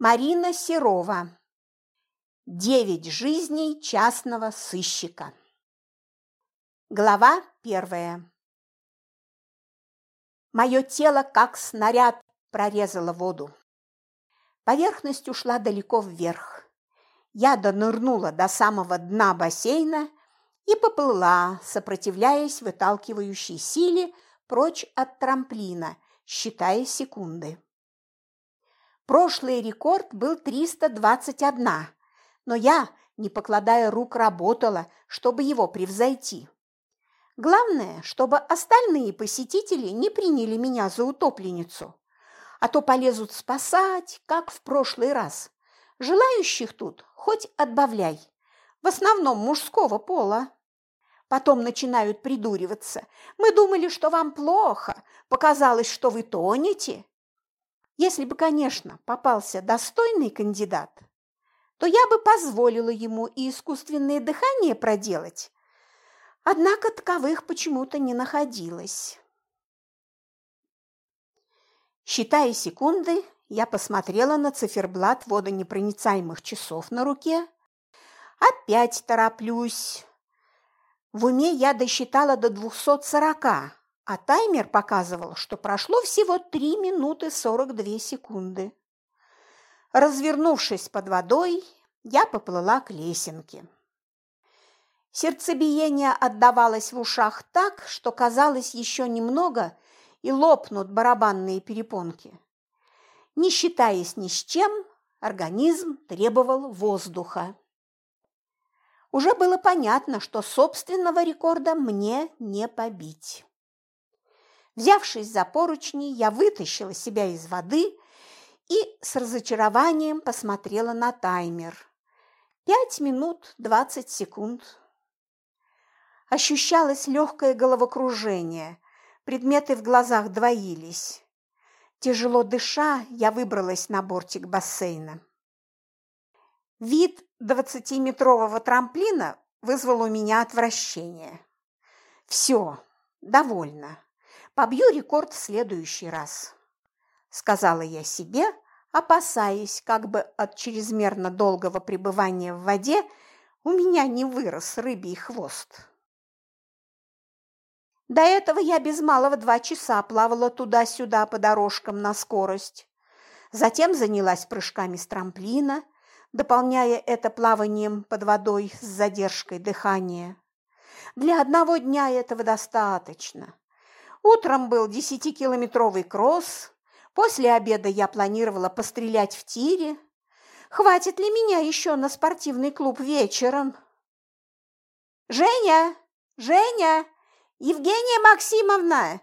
Марина Серова. Девять жизней частного сыщика. Глава первая. Мое тело, как снаряд, прорезало воду. Поверхность ушла далеко вверх. Я донырнула до самого дна бассейна и поплыла, сопротивляясь выталкивающей силе прочь от трамплина, считая секунды. Прошлый рекорд был 321, но я, не покладая рук, работала, чтобы его превзойти. Главное, чтобы остальные посетители не приняли меня за утопленницу, а то полезут спасать, как в прошлый раз. Желающих тут хоть отбавляй, в основном мужского пола. Потом начинают придуриваться. Мы думали, что вам плохо, показалось, что вы тонете. Если бы, конечно, попался достойный кандидат, то я бы позволила ему и искусственное дыхание проделать. Однако таковых почему-то не находилось. Считая секунды, я посмотрела на циферблат водонепроницаемых часов на руке. Опять тороплюсь. В уме я досчитала до двухсот сорока, а таймер показывал, что прошло всего 3 минуты 42 секунды. Развернувшись под водой, я поплыла к лесенке. Сердцебиение отдавалось в ушах так, что казалось еще немного и лопнут барабанные перепонки. Не считаясь ни с чем, организм требовал воздуха. Уже было понятно, что собственного рекорда мне не побить. Взявшись за поручни, я вытащила себя из воды и с разочарованием посмотрела на таймер. Пять минут двадцать секунд. Ощущалось легкое головокружение, предметы в глазах двоились. Тяжело дыша, я выбралась на бортик бассейна. Вид двадцатиметрового трамплина вызвал у меня отвращение. Все, довольно. Побью рекорд в следующий раз, сказала я себе, опасаясь, как бы от чрезмерно долгого пребывания в воде у меня не вырос рыбий хвост. До этого я без малого два часа плавала туда-сюда по дорожкам на скорость. Затем занялась прыжками с трамплина, дополняя это плаванием под водой с задержкой дыхания. Для одного дня этого достаточно. Утром был десятикилометровый кросс. После обеда я планировала пострелять в тире. Хватит ли меня еще на спортивный клуб вечером? «Женя! Женя! Евгения Максимовна!»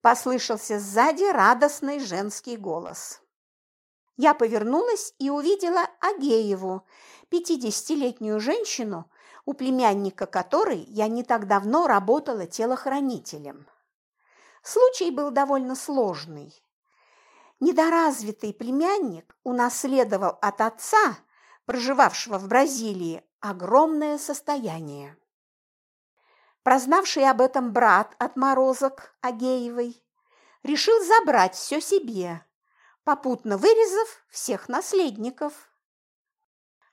Послышался сзади радостный женский голос. Я повернулась и увидела Агееву, пятидесятилетнюю женщину, у племянника которой я не так давно работала телохранителем. Случай был довольно сложный. Недоразвитый племянник унаследовал от отца, проживавшего в Бразилии, огромное состояние. Прознавший об этом брат отморозок Агеевой решил забрать все себе, попутно вырезав всех наследников.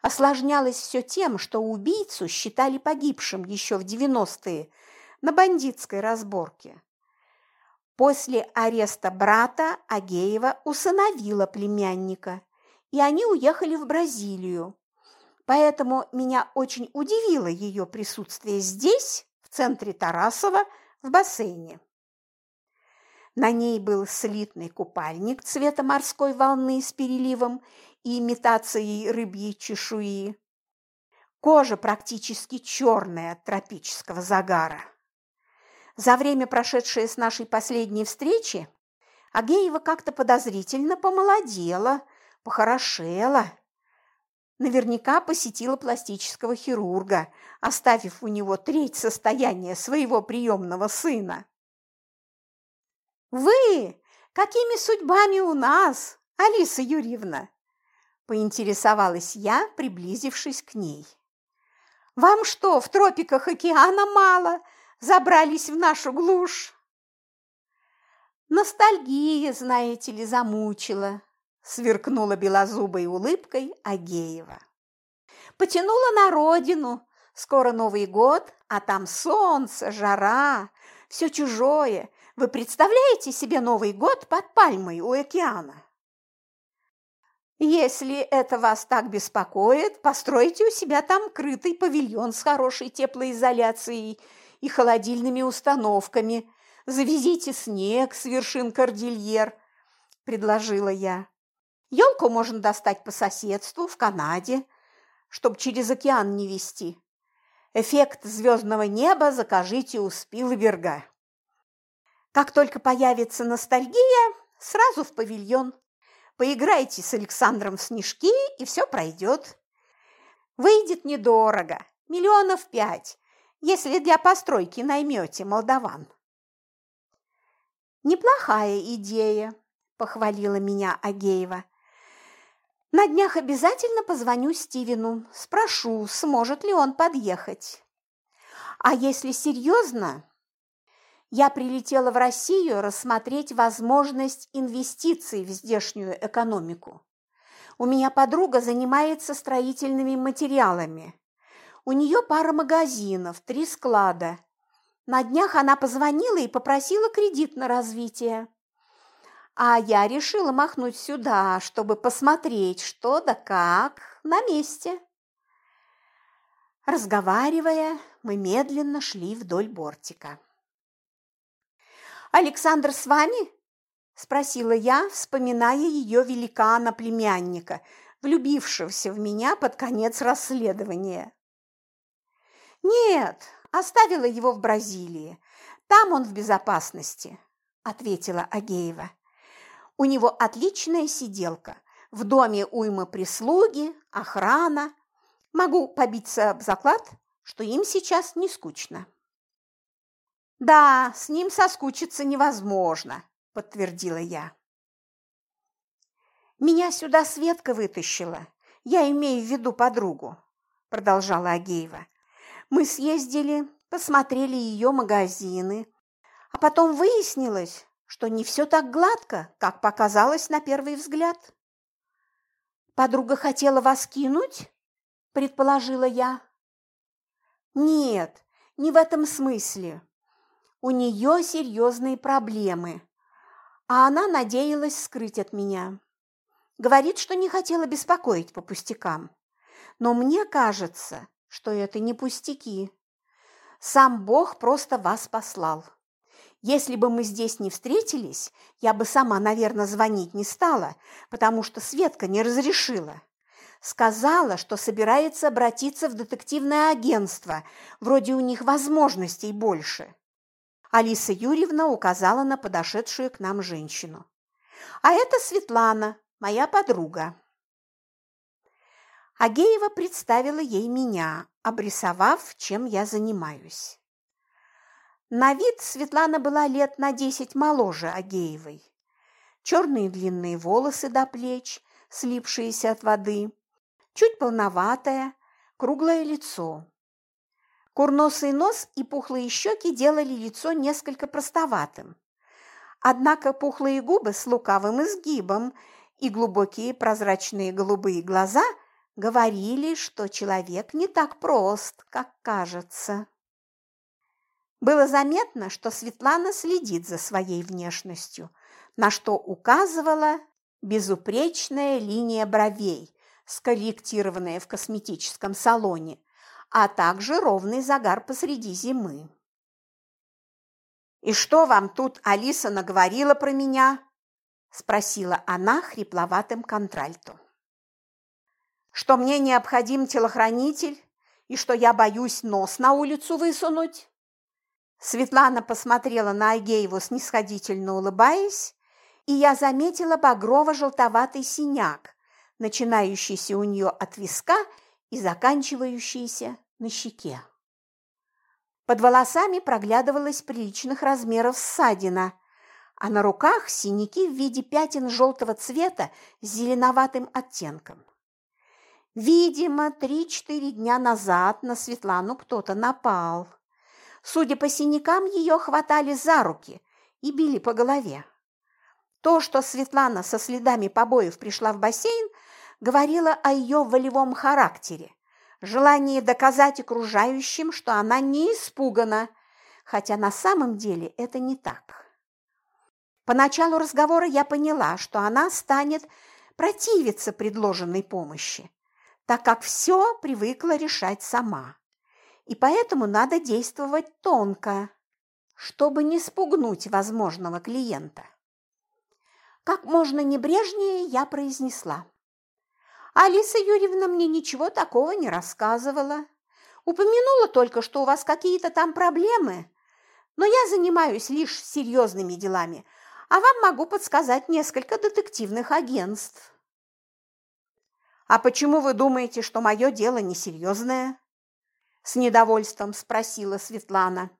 Осложнялось все тем, что убийцу считали погибшим еще в 90-е на бандитской разборке. После ареста брата Агеева усыновила племянника, и они уехали в Бразилию. Поэтому меня очень удивило ее присутствие здесь, в центре Тарасова, в бассейне. На ней был слитный купальник цвета морской волны с переливом и имитацией рыбьей чешуи. Кожа практически черная от тропического загара. За время, прошедшее с нашей последней встречи, Агеева как-то подозрительно помолодела, похорошела. Наверняка посетила пластического хирурга, оставив у него треть состояния своего приемного сына. «Вы? Какими судьбами у нас, Алиса Юрьевна?» – поинтересовалась я, приблизившись к ней. «Вам что, в тропиках океана мало?» Забрались в нашу глушь. Ностальгия, знаете ли, замучила, – сверкнула белозубой улыбкой Агеева. «Потянула на родину. Скоро Новый год, а там солнце, жара, все чужое. Вы представляете себе Новый год под пальмой у океана?» Если это вас так беспокоит, постройте у себя там крытый павильон с хорошей теплоизоляцией и холодильными установками. Завезите снег с вершин кордильер, предложила я. Елку можно достать по соседству в Канаде, чтобы через океан не везти. Эффект звездного неба закажите у Спилберга. Как только появится ностальгия, сразу в павильон. Поиграйте с Александром в снежки, и все пройдет. Выйдет недорого, миллионов пять, если для постройки наймете молдаван. Неплохая идея, похвалила меня Агеева. На днях обязательно позвоню Стивену, спрошу, сможет ли он подъехать. А если серьезно, я прилетела в Россию рассмотреть возможность инвестиций в здешнюю экономику. У меня подруга занимается строительными материалами. У нее пара магазинов, три склада. На днях она позвонила и попросила кредит на развитие. А я решила махнуть сюда, чтобы посмотреть, что да как на месте. Разговаривая, мы медленно шли вдоль бортика. Александр с вами?» – спросила я, вспоминая ее великана-племянника, влюбившегося в меня под конец расследования. «Нет, оставила его в Бразилии. Там он в безопасности», – ответила Агеева. «У него отличная сиделка. В доме уйма прислуги, охрана. Могу побиться об заклад, что им сейчас не скучно». «Да, с ним соскучиться невозможно», – подтвердила я. «Меня сюда Светка вытащила. Я имею в виду подругу», – продолжала Агеева. «Мы съездили, посмотрели ее магазины, а потом выяснилось, что не все так гладко, как показалось на первый взгляд». «Подруга хотела вас кинуть?» – предположила я. «Нет, не в этом смысле у нее серьезные проблемы, а она надеялась скрыть от меня. Говорит, что не хотела беспокоить по пустякам. Но мне кажется, что это не пустяки. Сам Бог просто вас послал. Если бы мы здесь не встретились, я бы сама, наверное, звонить не стала, потому что Светка не разрешила. Сказала, что собирается обратиться в детективное агентство, вроде у них возможностей больше. Алиса Юрьевна указала на подошедшую к нам женщину. «А это Светлана, моя подруга». Агеева представила ей меня, обрисовав, чем я занимаюсь. На вид Светлана была лет на десять моложе Агеевой. Черные длинные волосы до плеч, слипшиеся от воды, чуть полноватое, круглое лицо. Курносый нос и пухлые щеки делали лицо несколько простоватым. Однако пухлые губы с лукавым изгибом и глубокие прозрачные голубые глаза говорили, что человек не так прост, как кажется. Было заметно, что Светлана следит за своей внешностью, на что указывала безупречная линия бровей, скорректированная в косметическом салоне – а также ровный загар посреди зимы. «И что вам тут Алиса наговорила про меня?» – спросила она хрипловатым контральто. «Что мне необходим телохранитель и что я боюсь нос на улицу высунуть?» Светлана посмотрела на Агееву, снисходительно улыбаясь, и я заметила багрово-желтоватый синяк, начинающийся у нее от виска и заканчивающиеся на щеке. Под волосами проглядывалась приличных размеров ссадина, а на руках синяки в виде пятен желтого цвета с зеленоватым оттенком. Видимо, три-четыре дня назад на Светлану кто-то напал. Судя по синякам, ее хватали за руки и били по голове. То, что Светлана со следами побоев пришла в бассейн, говорило о ее волевом характере, желании доказать окружающим, что она не испугана, хотя на самом деле это не так. По началу разговора я поняла, что она станет противиться предложенной помощи, так как все привыкла решать сама. И поэтому надо действовать тонко, чтобы не спугнуть возможного клиента. Как можно небрежнее я произнесла. Алиса Юрьевна мне ничего такого не рассказывала. Упомянула только, что у вас какие-то там проблемы, но я занимаюсь лишь серьезными делами, а вам могу подсказать несколько детективных агентств. «А почему вы думаете, что мое дело несерьезное?» С недовольством спросила Светлана.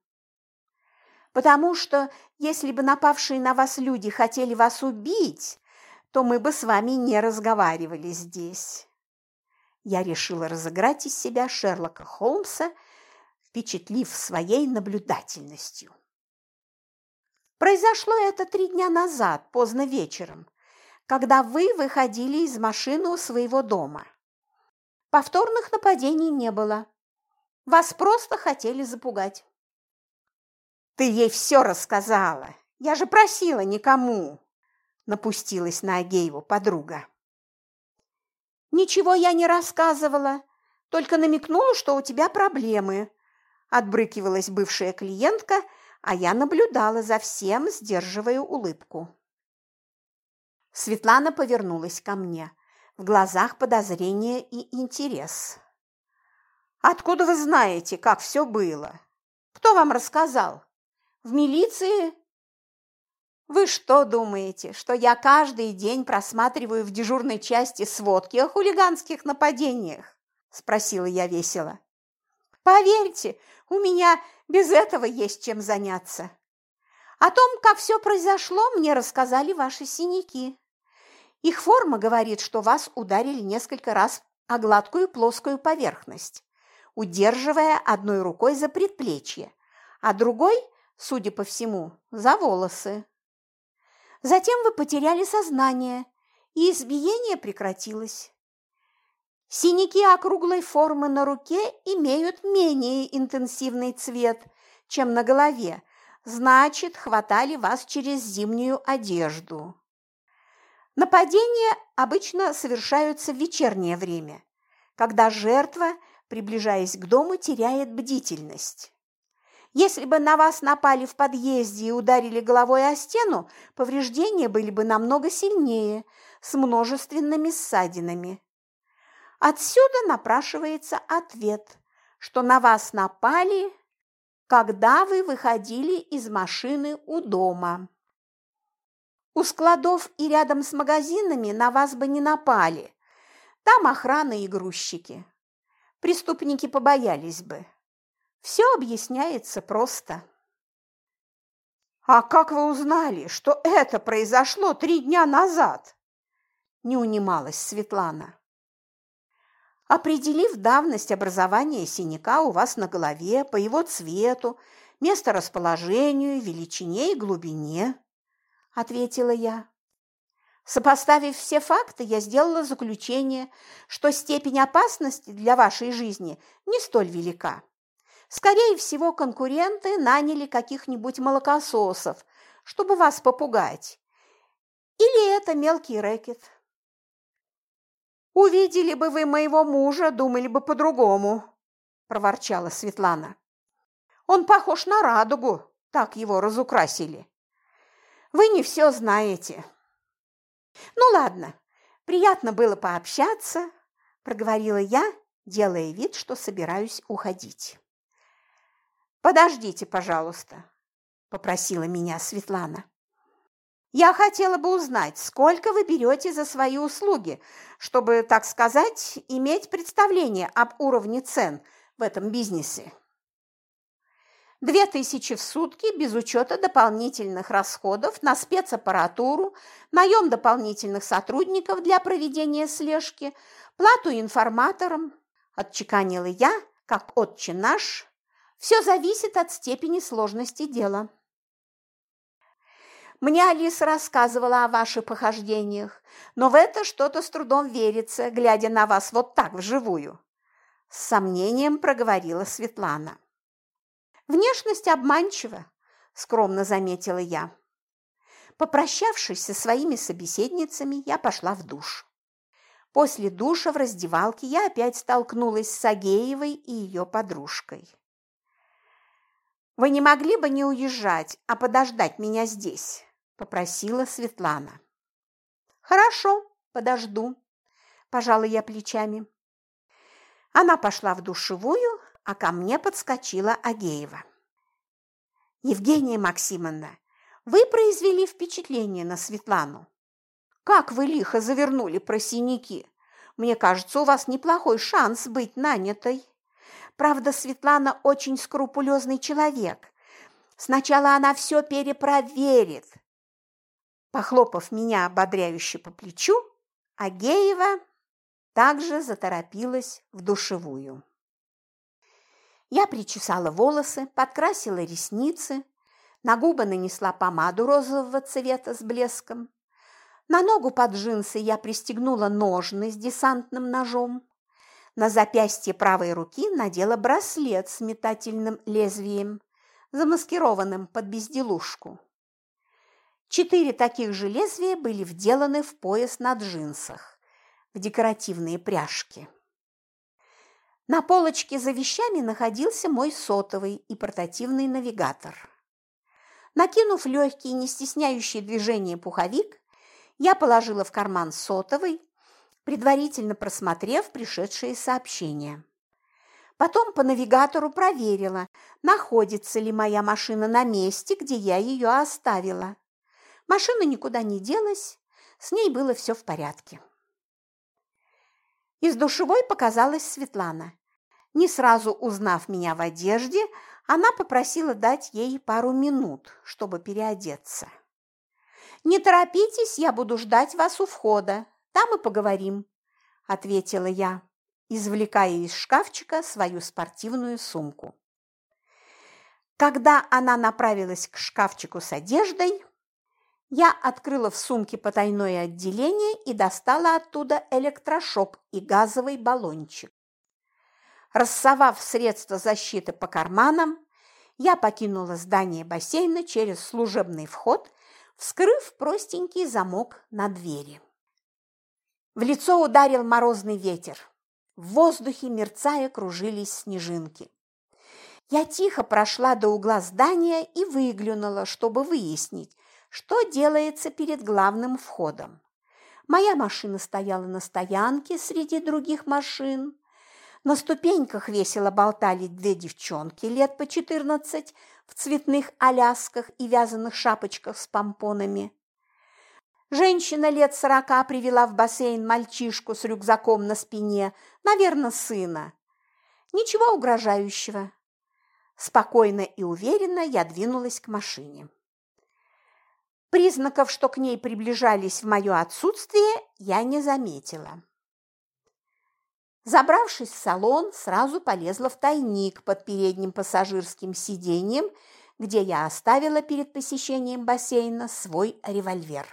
«Потому что, если бы напавшие на вас люди хотели вас убить, то мы бы с вами не разговаривали здесь. Я решила разыграть из себя Шерлока Холмса, впечатлив своей наблюдательностью. Произошло это три дня назад, поздно вечером, когда вы выходили из машины у своего дома. Повторных нападений не было. Вас просто хотели запугать. Ты ей все рассказала. Я же просила никому напустилась на Агееву подруга. «Ничего я не рассказывала, только намекнула, что у тебя проблемы», отбрыкивалась бывшая клиентка, а я наблюдала за всем, сдерживая улыбку. Светлана повернулась ко мне. В глазах подозрение и интерес. «Откуда вы знаете, как все было? Кто вам рассказал? В милиции вы что думаете, что я каждый день просматриваю в дежурной части сводки о хулиганских нападениях? Спросила я весело. Поверьте, у меня без этого есть чем заняться. О том, как все произошло, мне рассказали ваши синяки. Их форма говорит, что вас ударили несколько раз о гладкую плоскую поверхность, удерживая одной рукой за предплечье, а другой, судя по всему, за волосы. Затем вы потеряли сознание, и избиение прекратилось. Синяки округлой формы на руке имеют менее интенсивный цвет, чем на голове, значит, хватали вас через зимнюю одежду. Нападения обычно совершаются в вечернее время, когда жертва, приближаясь к дому, теряет бдительность. Если бы на вас напали в подъезде и ударили головой о стену, повреждения были бы намного сильнее, с множественными ссадинами. Отсюда напрашивается ответ, что на вас напали, когда вы выходили из машины у дома. У складов и рядом с магазинами на вас бы не напали. Там охрана и грузчики. Преступники побоялись бы. Все объясняется просто. «А как вы узнали, что это произошло три дня назад?» Не унималась Светлана. Определив давность образования синяка у вас на голове по его цвету, месторасположению, величине и глубине, ответила я. Сопоставив все факты, я сделала заключение, что степень опасности для вашей жизни не столь велика. Скорее всего, конкуренты наняли каких-нибудь молокососов, чтобы вас попугать. Или это мелкий рэкет. «Увидели бы вы моего мужа, думали бы по-другому», – проворчала Светлана. «Он похож на радугу, так его разукрасили. Вы не все знаете». «Ну ладно, приятно было пообщаться», – проговорила я, делая вид, что собираюсь уходить. «Подождите, пожалуйста», – попросила меня Светлана. «Я хотела бы узнать, сколько вы берете за свои услуги, чтобы, так сказать, иметь представление об уровне цен в этом бизнесе». Две тысячи в сутки без учета дополнительных расходов на спецаппаратуру, наем дополнительных сотрудников для проведения слежки, плату информаторам, отчеканила я, как отче наш, все зависит от степени сложности дела. Мне Алиса рассказывала о ваших похождениях, но в это что-то с трудом верится, глядя на вас вот так вживую. С сомнением проговорила Светлана. Внешность обманчива, скромно заметила я. Попрощавшись со своими собеседницами, я пошла в душ. После душа в раздевалке я опять столкнулась с Агеевой и ее подружкой. «Вы не могли бы не уезжать, а подождать меня здесь?» – попросила Светлана. «Хорошо, подожду», – пожала я плечами. Она пошла в душевую, а ко мне подскочила Агеева. «Евгения Максимовна, вы произвели впечатление на Светлану. Как вы лихо завернули про синяки. Мне кажется, у вас неплохой шанс быть нанятой. Правда, Светлана очень скрупулезный человек. Сначала она все перепроверит. Похлопав меня ободряюще по плечу, Агеева также заторопилась в душевую. Я причесала волосы, подкрасила ресницы, на губы нанесла помаду розового цвета с блеском. На ногу под джинсы я пристегнула ножны с десантным ножом. На запястье правой руки надела браслет с метательным лезвием, замаскированным под безделушку. Четыре таких же лезвия были вделаны в пояс на джинсах, в декоративные пряжки. На полочке за вещами находился мой сотовый и портативный навигатор. Накинув легкий, не стесняющий движение пуховик, я положила в карман сотовый, предварительно просмотрев пришедшие сообщения. Потом по навигатору проверила, находится ли моя машина на месте, где я ее оставила. Машина никуда не делась, с ней было все в порядке. Из душевой показалась Светлана. Не сразу узнав меня в одежде, она попросила дать ей пару минут, чтобы переодеться. «Не торопитесь, я буду ждать вас у входа. Там и поговорим», – ответила я, извлекая из шкафчика свою спортивную сумку. Когда она направилась к шкафчику с одеждой, я открыла в сумке потайное отделение и достала оттуда электрошок и газовый баллончик. Рассовав средства защиты по карманам, я покинула здание бассейна через служебный вход, вскрыв простенький замок на двери. В лицо ударил морозный ветер. В воздухе, мерцая, кружились снежинки. Я тихо прошла до угла здания и выглянула, чтобы выяснить, что делается перед главным входом. Моя машина стояла на стоянке среди других машин. На ступеньках весело болтали две девчонки лет по четырнадцать в цветных алясках и вязаных шапочках с помпонами. Женщина лет сорока привела в бассейн мальчишку с рюкзаком на спине, наверное, сына. Ничего угрожающего. Спокойно и уверенно я двинулась к машине. Признаков, что к ней приближались в мое отсутствие, я не заметила. Забравшись в салон, сразу полезла в тайник под передним пассажирским сиденьем, где я оставила перед посещением бассейна свой револьвер.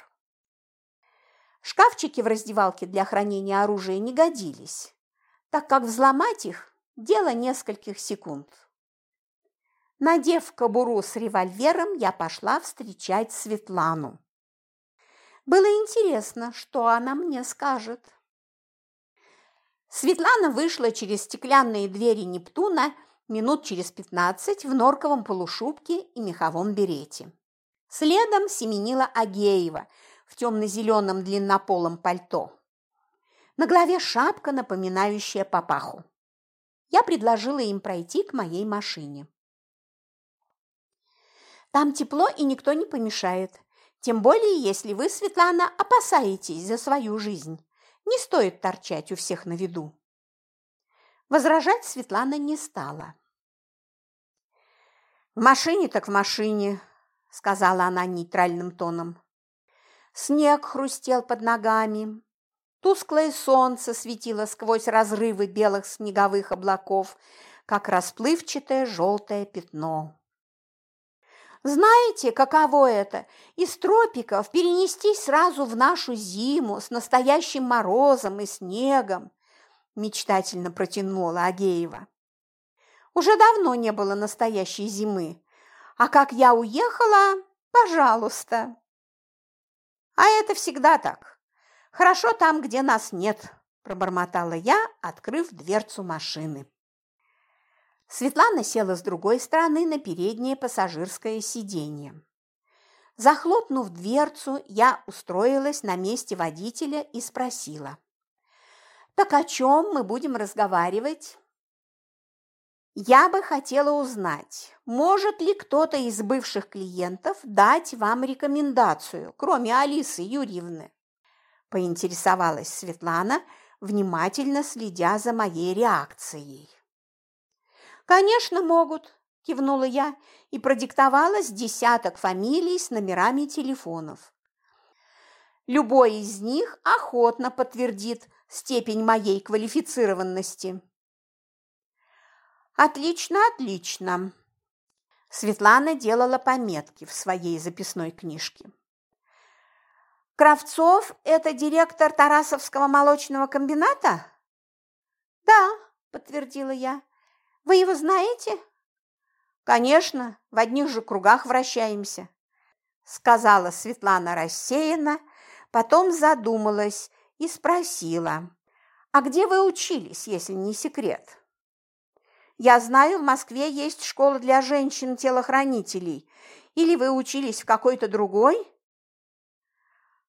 Шкафчики в раздевалке для хранения оружия не годились, так как взломать их – дело нескольких секунд. Надев кобуру с револьвером, я пошла встречать Светлану. Было интересно, что она мне скажет. Светлана вышла через стеклянные двери Нептуна минут через пятнадцать в норковом полушубке и меховом берете. Следом семенила Агеева в темно-зеленом длиннополом пальто. На голове шапка, напоминающая папаху. Я предложила им пройти к моей машине. Там тепло и никто не помешает. Тем более, если вы, Светлана, опасаетесь за свою жизнь. Не стоит торчать у всех на виду. Возражать Светлана не стала. «В машине так в машине», – сказала она нейтральным тоном. Снег хрустел под ногами. Тусклое солнце светило сквозь разрывы белых снеговых облаков, как расплывчатое желтое пятно. Знаете, каково это – из тропиков перенестись сразу в нашу зиму с настоящим морозом и снегом? Мечтательно протянула Агеева. Уже давно не было настоящей зимы, а как я уехала, пожалуйста. А это всегда так. Хорошо там, где нас нет, пробормотала я, открыв дверцу машины. Светлана села с другой стороны на переднее пассажирское сиденье. Захлопнув дверцу, я устроилась на месте водителя и спросила. «Так о чем мы будем разговаривать?» «Я бы хотела узнать, может ли кто-то из бывших клиентов дать вам рекомендацию, кроме Алисы Юрьевны?» Поинтересовалась Светлана, внимательно следя за моей реакцией. «Конечно, могут», – кивнула я и продиктовала с десяток фамилий с номерами телефонов. Любой из них охотно подтвердит степень моей квалифицированности. Отлично, отлично. Светлана делала пометки в своей записной книжке. Кравцов – это директор Тарасовского молочного комбината? Да, подтвердила я. Вы его знаете? Конечно, в одних же кругах вращаемся, сказала Светлана рассеянно, потом задумалась и спросила, а где вы учились, если не секрет? Я знаю, в Москве есть школа для женщин-телохранителей. Или вы учились в какой-то другой?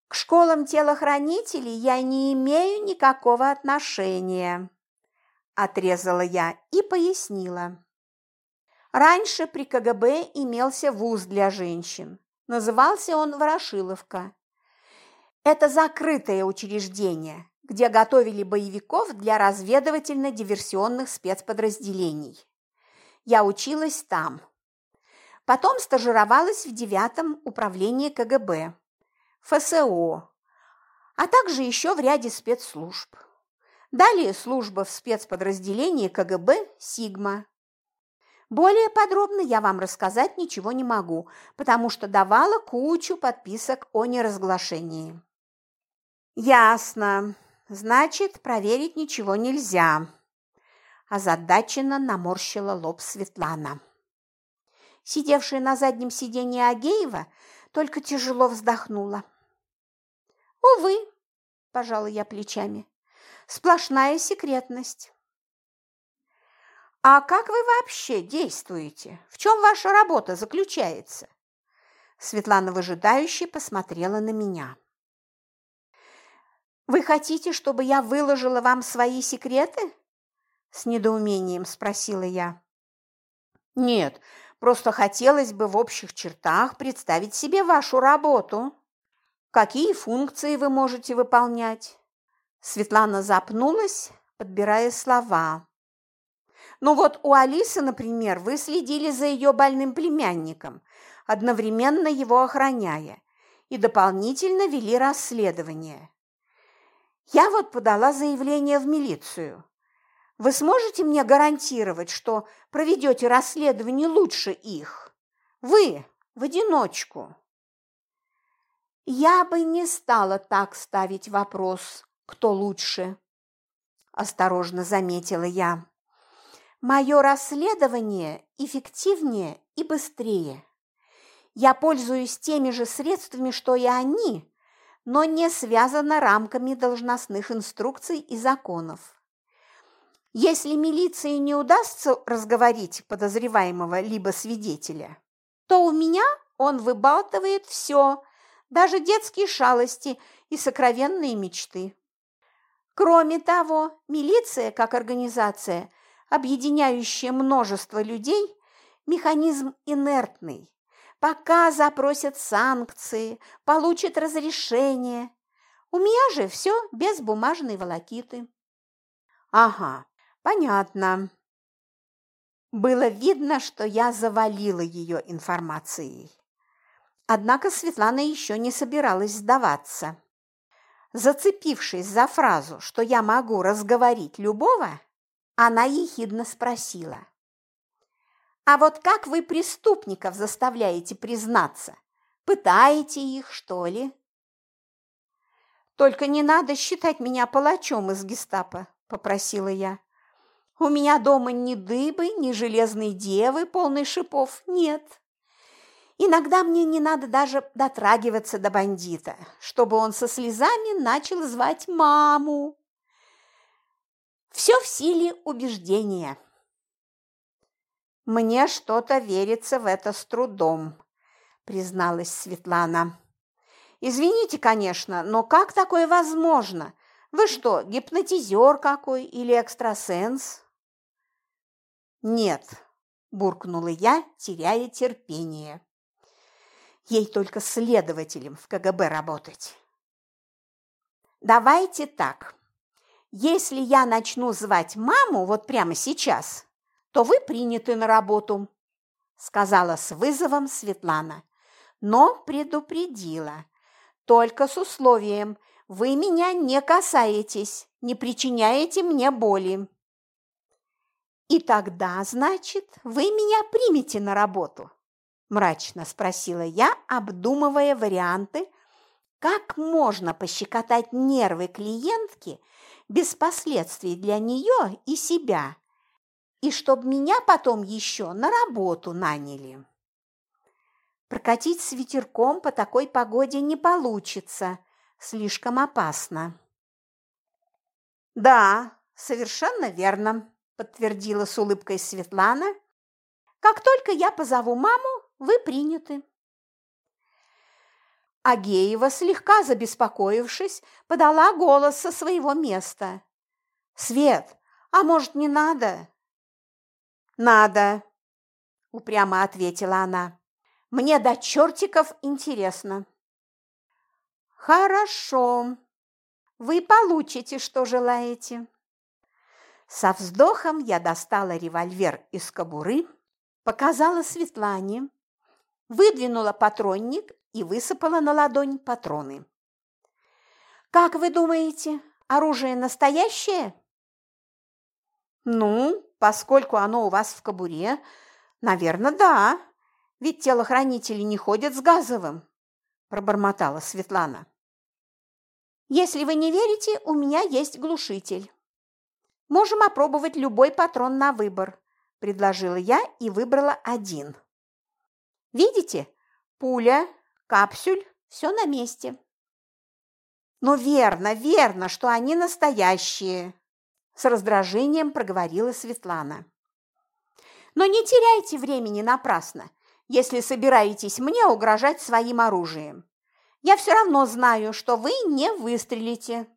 К школам телохранителей я не имею никакого отношения отрезала я и пояснила. Раньше при КГБ имелся вуз для женщин. Назывался он Ворошиловка. Это закрытое учреждение, где готовили боевиков для разведывательно-диверсионных спецподразделений. Я училась там. Потом стажировалась в девятом управлении КГБ, ФСО, а также еще в ряде спецслужб. Далее служба в спецподразделении КГБ «Сигма». Более подробно я вам рассказать ничего не могу, потому что давала кучу подписок о неразглашении. Ясно. Значит, проверить ничего нельзя. Озадаченно наморщила лоб Светлана. Сидевшая на заднем сиденье Агеева только тяжело вздохнула. «Увы», – пожала я плечами, Сплошная секретность. А как вы вообще действуете? В чем ваша работа заключается? Светлана выжидающе посмотрела на меня. Вы хотите, чтобы я выложила вам свои секреты? С недоумением спросила я. Нет, просто хотелось бы в общих чертах представить себе вашу работу. Какие функции вы можете выполнять? Светлана запнулась, подбирая слова. «Ну вот у Алисы, например, вы следили за ее больным племянником, одновременно его охраняя, и дополнительно вели расследование. Я вот подала заявление в милицию. Вы сможете мне гарантировать, что проведете расследование лучше их? Вы, в одиночку?» Я бы не стала так ставить вопрос, кто лучше, осторожно заметила я. Мое расследование эффективнее и быстрее. Я пользуюсь теми же средствами, что и они, но не связано рамками должностных инструкций и законов. Если милиции не удастся разговорить подозреваемого либо свидетеля, то у меня он выбалтывает все, даже детские шалости и сокровенные мечты. Кроме того, милиция, как организация, объединяющая множество людей, механизм инертный. Пока запросят санкции, получат разрешение. У меня же все без бумажной волокиты. Ага, понятно. Было видно, что я завалила ее информацией. Однако Светлана еще не собиралась сдаваться. Зацепившись за фразу, что я могу разговорить любого, она ехидно спросила. А вот как вы преступников заставляете признаться? Пытаете их, что ли? Только не надо считать меня палачом из гестапо, попросила я. У меня дома ни дыбы, ни железной девы, полной шипов, нет. Иногда мне не надо даже дотрагиваться до бандита, чтобы он со слезами начал звать маму. Все в силе убеждения. Мне что-то верится в это с трудом, призналась Светлана. Извините, конечно, но как такое возможно? Вы что, гипнотизер какой или экстрасенс? Нет, буркнула я, теряя терпение. Ей только следователем в КГБ работать. Давайте так. Если я начну звать маму вот прямо сейчас, то вы приняты на работу, сказала с вызовом Светлана, но предупредила. Только с условием, вы меня не касаетесь, не причиняете мне боли. И тогда, значит, вы меня примете на работу? Мрачно спросила я, обдумывая варианты, как можно пощекотать нервы клиентки без последствий для нее и себя, и чтобы меня потом еще на работу наняли. Прокатить с ветерком по такой погоде не получится, слишком опасно. Да, совершенно верно, подтвердила с улыбкой Светлана. Как только я позову маму, вы приняты. Агеева, слегка забеспокоившись, подала голос со своего места. «Свет, а может, не надо?» «Надо», – упрямо ответила она. «Мне до чертиков интересно». «Хорошо. Вы получите, что желаете». Со вздохом я достала револьвер из кобуры, показала Светлане, выдвинула патронник и высыпала на ладонь патроны. «Как вы думаете, оружие настоящее?» «Ну, поскольку оно у вас в кобуре, наверное, да. Ведь телохранители не ходят с газовым», – пробормотала Светлана. «Если вы не верите, у меня есть глушитель. Можем опробовать любой патрон на выбор», – предложила я и выбрала один. «Видите, пуля, капсюль, все на месте. «Ну, верно, верно, что они настоящие!» С раздражением проговорила Светлана. «Но не теряйте времени напрасно, если собираетесь мне угрожать своим оружием. Я все равно знаю, что вы не выстрелите».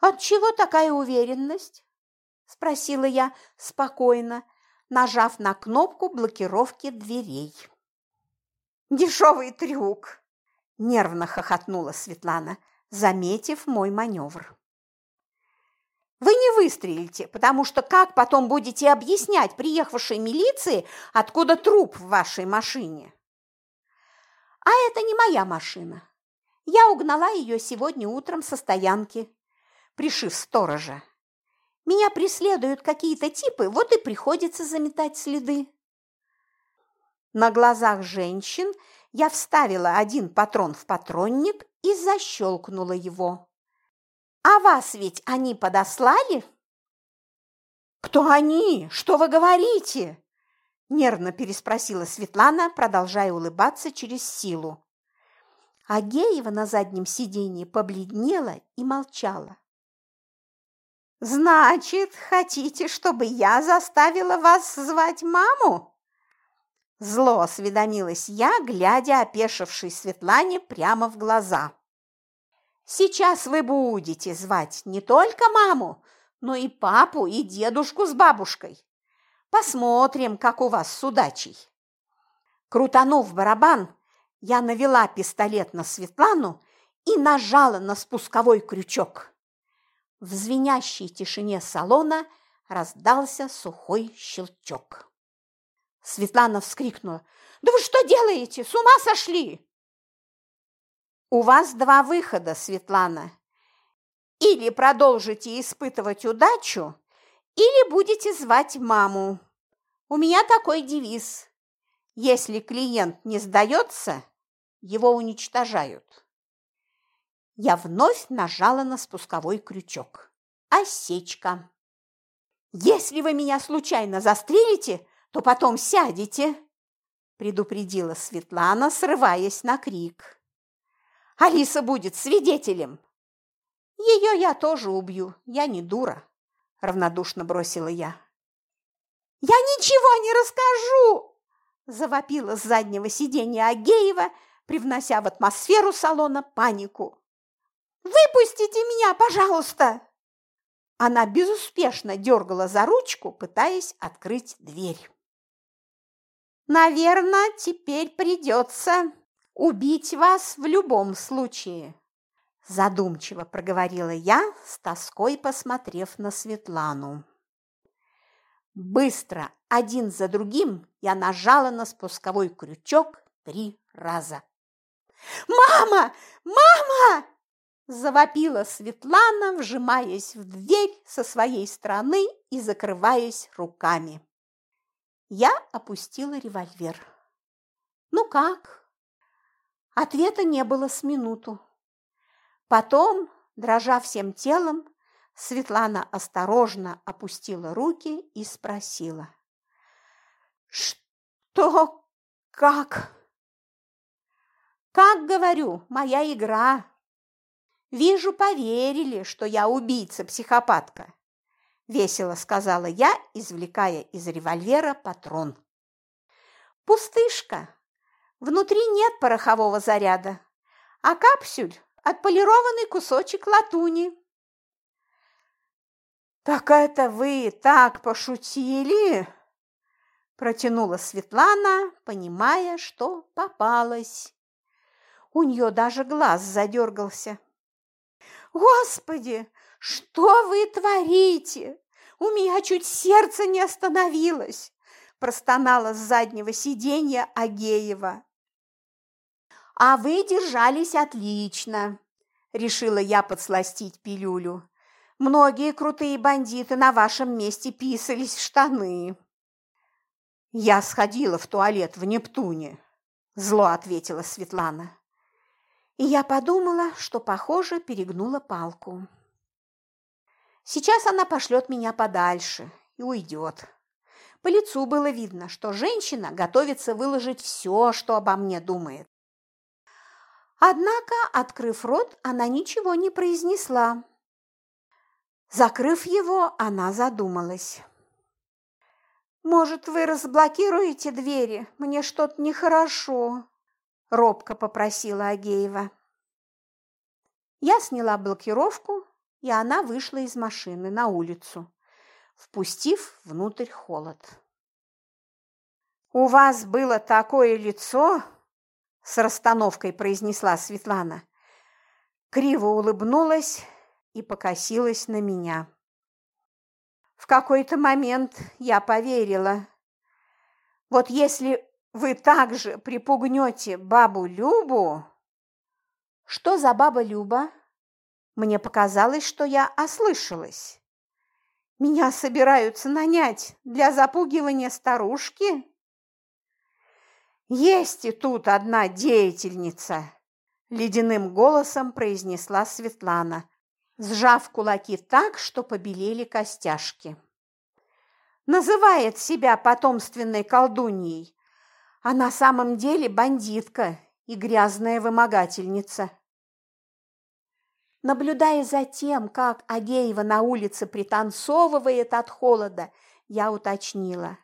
«От чего такая уверенность?» – спросила я спокойно, нажав на кнопку блокировки дверей. «Дешевый трюк!» – нервно хохотнула Светлана, заметив мой маневр. «Вы не выстрелите, потому что как потом будете объяснять приехавшей милиции, откуда труп в вашей машине?» «А это не моя машина. Я угнала ее сегодня утром со стоянки, пришив сторожа. Меня преследуют какие-то типы, вот и приходится заметать следы». На глазах женщин я вставила один патрон в патронник и защелкнула его. «А вас ведь они подослали?» «Кто они? Что вы говорите?» Нервно переспросила Светлана, продолжая улыбаться через силу. Агеева на заднем сиденье побледнела и молчала. «Значит, хотите, чтобы я заставила вас звать маму?» Зло осведомилась я, глядя опешившей Светлане прямо в глаза. «Сейчас вы будете звать не только маму, но и папу, и дедушку с бабушкой. Посмотрим, как у вас с удачей». Крутанув барабан, я навела пистолет на Светлану и нажала на спусковой крючок. В звенящей тишине салона раздался сухой щелчок. Светлана вскрикнула. «Да вы что делаете? С ума сошли?» «У вас два выхода, Светлана. Или продолжите испытывать удачу, или будете звать маму. У меня такой девиз. Если клиент не сдается, его уничтожают. Я вновь нажала на спусковой крючок. Осечка. «Если вы меня случайно застрелите, то потом сядете», – предупредила Светлана, срываясь на крик. «Алиса будет свидетелем». «Ее я тоже убью, я не дура», – равнодушно бросила я. «Я ничего не расскажу!» – завопила с заднего сиденья Агеева, привнося в атмосферу салона панику. «Выпустите меня, пожалуйста!» Она безуспешно дергала за ручку, пытаясь открыть дверь. «Наверное, теперь придется убить вас в любом случае», задумчиво проговорила я, с тоской посмотрев на Светлану. Быстро, один за другим, я нажала на спусковой крючок три раза. «Мама! Мама!» – завопила Светлана, вжимаясь в дверь со своей стороны и закрываясь руками. Я опустила револьвер. «Ну как?» Ответа не было с минуту. Потом, дрожа всем телом, Светлана осторожно опустила руки и спросила. «Что? Как?» «Как говорю, моя игра. Вижу, поверили, что я убийца-психопатка», – весело сказала я, извлекая из револьвера патрон. «Пустышка. Внутри нет порохового заряда, а капсюль – отполированный кусочек латуни». «Так это вы так пошутили?» Протянула Светлана, понимая, что попалась. У нее даже глаз задергался. «Господи, что вы творите? У меня чуть сердце не остановилось!» простонала с заднего сиденья Агеева. «А вы держались отлично», – решила я подсластить пилюлю. Многие крутые бандиты на вашем месте писались в штаны. Я сходила в туалет в Нептуне, зло ответила Светлана. И я подумала, что, похоже, перегнула палку. Сейчас она пошлет меня подальше и уйдет. По лицу было видно, что женщина готовится выложить все, что обо мне думает. Однако, открыв рот, она ничего не произнесла. Закрыв его, она задумалась. «Может, вы разблокируете двери? Мне что-то нехорошо», – робко попросила Агеева. Я сняла блокировку, и она вышла из машины на улицу, впустив внутрь холод. «У вас было такое лицо!» – с расстановкой произнесла Светлана. Криво улыбнулась и покосилась на меня. В какой-то момент я поверила. Вот если вы также припугнете бабу Любу... Что за баба Люба? Мне показалось, что я ослышалась. Меня собираются нанять для запугивания старушки? Есть и тут одна деятельница, ледяным голосом произнесла Светлана, сжав кулаки так, что побелели костяшки. Называет себя потомственной колдуньей, а на самом деле бандитка и грязная вымогательница. Наблюдая за тем, как Агеева на улице пританцовывает от холода, я уточнила.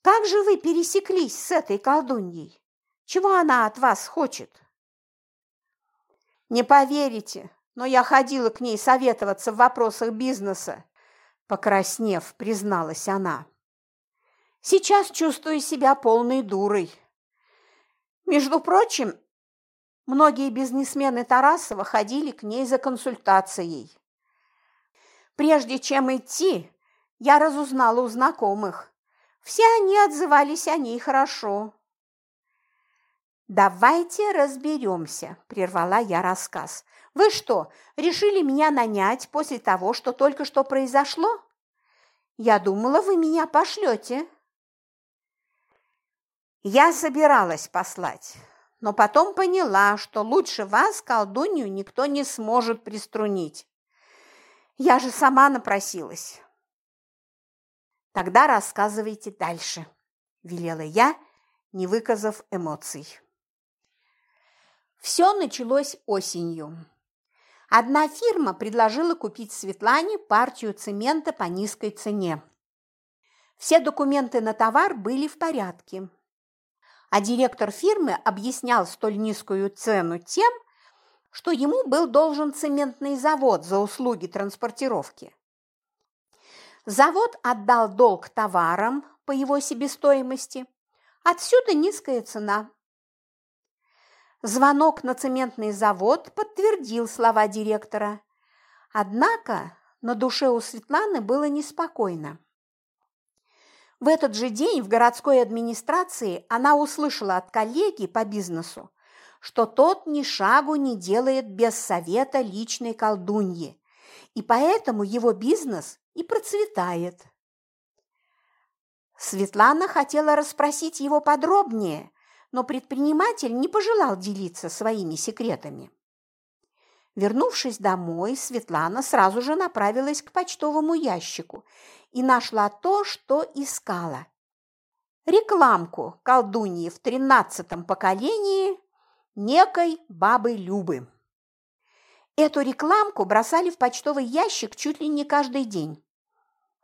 «Как же вы пересеклись с этой колдуньей? Чего она от вас хочет?» «Не поверите, но я ходила к ней советоваться в вопросах бизнеса, покраснев, призналась она. Сейчас чувствую себя полной дурой. Между прочим, многие бизнесмены Тарасова ходили к ней за консультацией. Прежде чем идти, я разузнала у знакомых. Все они отзывались о ней хорошо. «Давайте разберемся», – прервала я рассказ. Вы что, решили меня нанять после того, что только что произошло? Я думала, вы меня пошлете. Я собиралась послать, но потом поняла, что лучше вас, колдунью, никто не сможет приструнить. Я же сама напросилась. Тогда рассказывайте дальше, велела я, не выказав эмоций. Все началось осенью. Одна фирма предложила купить Светлане партию цемента по низкой цене. Все документы на товар были в порядке а директор фирмы объяснял столь низкую цену тем, что ему был должен цементный завод за услуги транспортировки. Завод отдал долг товарам по его себестоимости, отсюда низкая цена. Звонок на цементный завод подтвердил слова директора. Однако на душе у Светланы было неспокойно. В этот же день в городской администрации она услышала от коллеги по бизнесу, что тот ни шагу не делает без совета личной колдуньи, и поэтому его бизнес и процветает. Светлана хотела расспросить его подробнее, но предприниматель не пожелал делиться своими секретами. Вернувшись домой, Светлана сразу же направилась к почтовому ящику и нашла то, что искала. Рекламку колдуньи в тринадцатом поколении некой бабы Любы. Эту рекламку бросали в почтовый ящик чуть ли не каждый день.